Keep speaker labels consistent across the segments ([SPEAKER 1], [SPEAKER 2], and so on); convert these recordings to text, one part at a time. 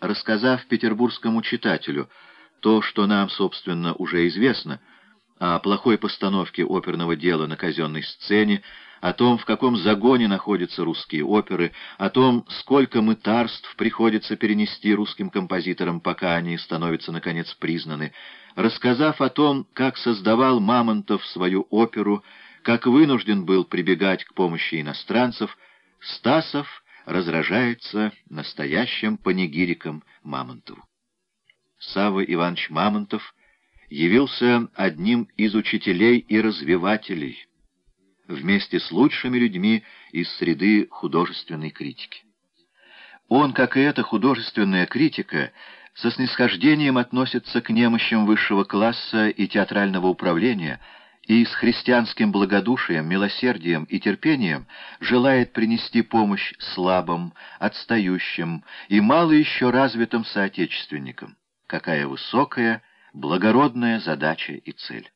[SPEAKER 1] рассказав петербургскому читателю то, что нам, собственно, уже известно, о плохой постановке оперного дела на казенной сцене, о том, в каком загоне находятся русские оперы, о том, сколько мытарств приходится перенести русским композиторам, пока они становятся, наконец, признаны, рассказав о том, как создавал Мамонтов свою оперу, как вынужден был прибегать к помощи иностранцев, Стасов разражается настоящим панигириком Мамонтову. Савва Иванович Мамонтов явился одним из учителей и развивателей, вместе с лучшими людьми из среды художественной критики. Он, как и эта художественная критика, со снисхождением относится к немощам высшего класса и театрального управления и с христианским благодушием, милосердием и терпением желает принести помощь слабым, отстающим и мало еще развитым соотечественникам. Какая высокая, благородная задача и цель.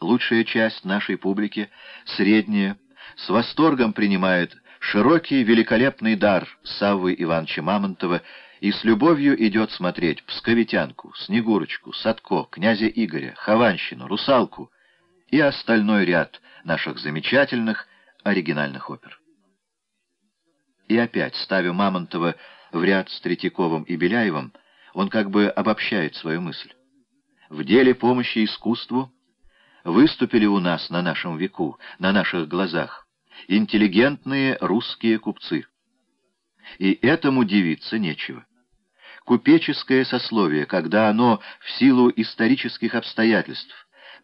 [SPEAKER 1] Лучшая часть нашей публики, средняя, с восторгом принимает широкий великолепный дар Саввы Ивановича Мамонтова и с любовью идет смотреть Псковитянку, Снегурочку, Садко, князя Игоря, Хованщину, Русалку и остальной ряд наших замечательных оригинальных опер. И опять, ставя Мамонтова в ряд с Третьяковым и Беляевым, он как бы обобщает свою мысль. В деле помощи искусству выступили у нас на нашем веку, на наших глазах, интеллигентные русские купцы. И этому дивиться нечего. Купеческое сословие, когда оно в силу исторических обстоятельств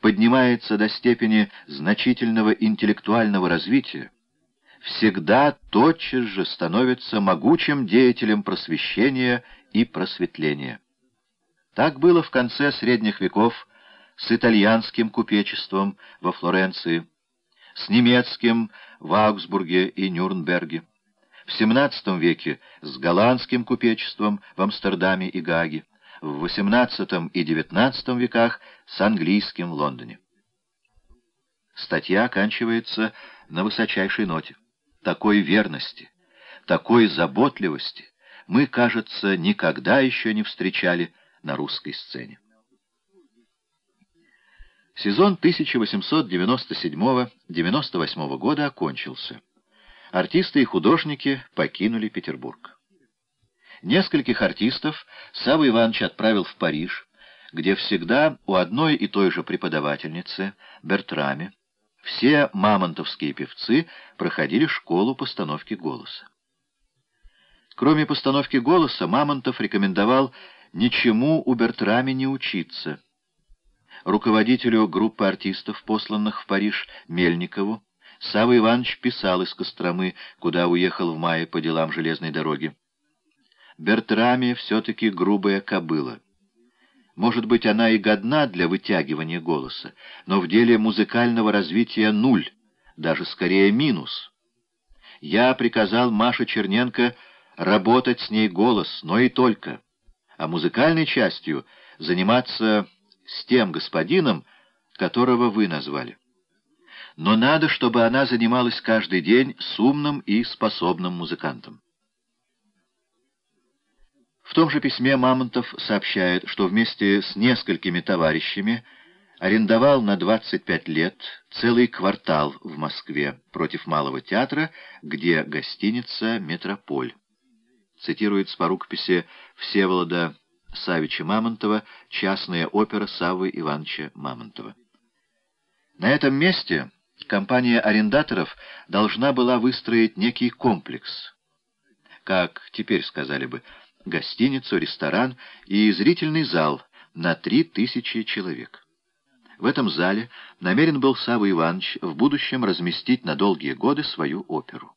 [SPEAKER 1] поднимается до степени значительного интеллектуального развития, всегда тотчас же становится могучим деятелем просвещения и просветления. Так было в конце средних веков с итальянским купечеством во Флоренции, с немецким в Аугсбурге и Нюрнберге, в XVII веке с голландским купечеством в Амстердаме и Гаге, в XVIII и XIX веках с английским в Лондоне. Статья оканчивается на высочайшей ноте. Такой верности, такой заботливости мы, кажется, никогда еще не встречали на русской сцене. Сезон 1897-98 года окончился. Артисты и художники покинули Петербург. Нескольких артистов Савва Иванович отправил в Париж, где всегда у одной и той же преподавательницы, Бертраме, все мамонтовские певцы проходили школу постановки голоса. Кроме постановки голоса, Мамонтов рекомендовал ничему у Бертраме не учиться — руководителю группы артистов, посланных в Париж, Мельникову, Савва Иванович писал из Костромы, куда уехал в мае по делам железной дороги. Бертраме все-таки грубая кобыла. Может быть, она и годна для вытягивания голоса, но в деле музыкального развития нуль, даже скорее минус. Я приказал Маше Черненко работать с ней голос, но и только, а музыкальной частью заниматься с тем господином, которого вы назвали. Но надо, чтобы она занималась каждый день с умным и способным музыкантом. В том же письме Мамонтов сообщает, что вместе с несколькими товарищами арендовал на 25 лет целый квартал в Москве против Малого театра, где гостиница «Метрополь». Цитирует по рукописи Всеволода Савича Мамонтова, частная опера Саввы Ивановича Мамонтова. На этом месте компания арендаторов должна была выстроить некий комплекс, как теперь сказали бы, гостиницу, ресторан и зрительный зал на три тысячи человек. В этом зале намерен был Савва Иванович в будущем разместить на долгие годы свою оперу.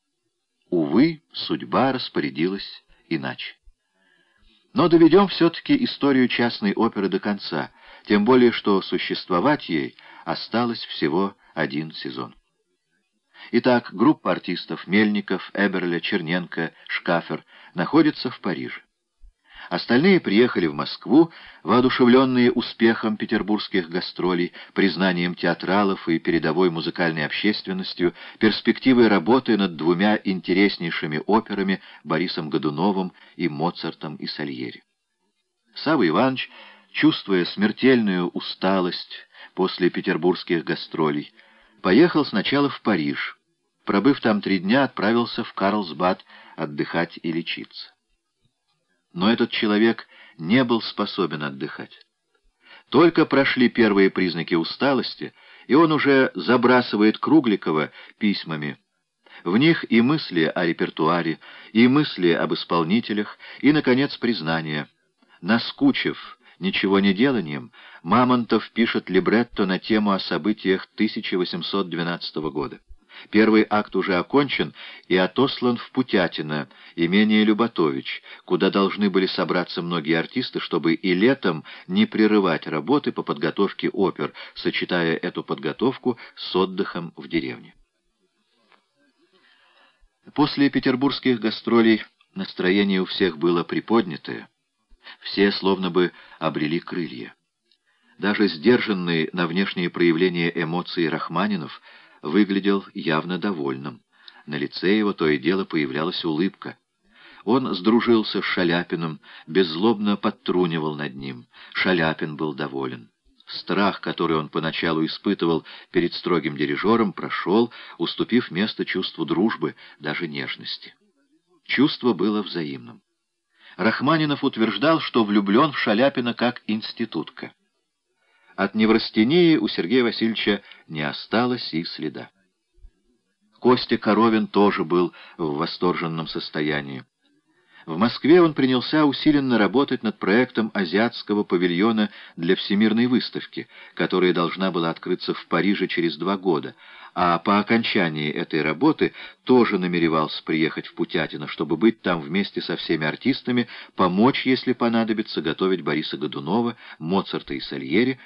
[SPEAKER 1] Увы, судьба распорядилась иначе. Но доведем все-таки историю частной оперы до конца, тем более что существовать ей осталось всего один сезон. Итак, группа артистов Мельников, Эберля, Черненко, Шкафер находится в Париже. Остальные приехали в Москву, воодушевленные успехом петербургских гастролей, признанием театралов и передовой музыкальной общественностью, перспективой работы над двумя интереснейшими операми Борисом Годуновым и Моцартом и Сальери. Савва Иванович, чувствуя смертельную усталость после петербургских гастролей, поехал сначала в Париж, пробыв там три дня, отправился в Карлсбад отдыхать и лечиться. Но этот человек не был способен отдыхать. Только прошли первые признаки усталости, и он уже забрасывает Кругликова письмами. В них и мысли о репертуаре, и мысли об исполнителях, и, наконец, признание. Наскучив ничего не деланием, Мамонтов пишет либретто на тему о событиях 1812 года. Первый акт уже окончен и отослан в Путятино, имение Люботович, куда должны были собраться многие артисты, чтобы и летом не прерывать работы по подготовке опер, сочетая эту подготовку с отдыхом в деревне. После петербургских гастролей настроение у всех было приподнятое. Все словно бы обрели крылья. Даже сдержанный на внешние проявления эмоций Рахманинов — выглядел явно довольным. На лице его то и дело появлялась улыбка. Он сдружился с Шаляпиным, беззлобно подтрунивал над ним. Шаляпин был доволен. Страх, который он поначалу испытывал перед строгим дирижером, прошел, уступив место чувству дружбы, даже нежности. Чувство было взаимным. Рахманинов утверждал, что влюблен в Шаляпина как институтка. От неврастении у Сергея Васильевича не осталось и следа. Костя Коровин тоже был в восторженном состоянии. В Москве он принялся усиленно работать над проектом азиатского павильона для Всемирной выставки, которая должна была открыться в Париже через два года, а по окончании этой работы тоже намеревался приехать в Путятино, чтобы быть там вместе со всеми артистами, помочь, если понадобится, готовить Бориса Годунова, Моцарта и Сальери,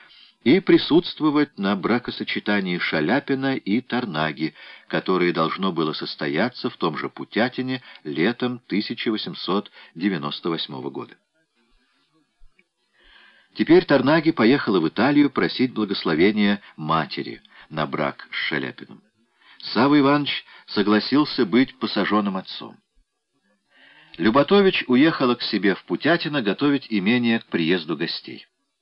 [SPEAKER 1] и присутствовать на бракосочетании Шаляпина и Тарнаги, которое должно было состояться в том же Путятине летом 1898 года. Теперь Тарнаги поехала в Италию просить благословения матери на брак с Шаляпиным. Савва Иванович согласился быть посаженным отцом. Люботович уехала к себе в Путятино готовить имение к приезду гостей.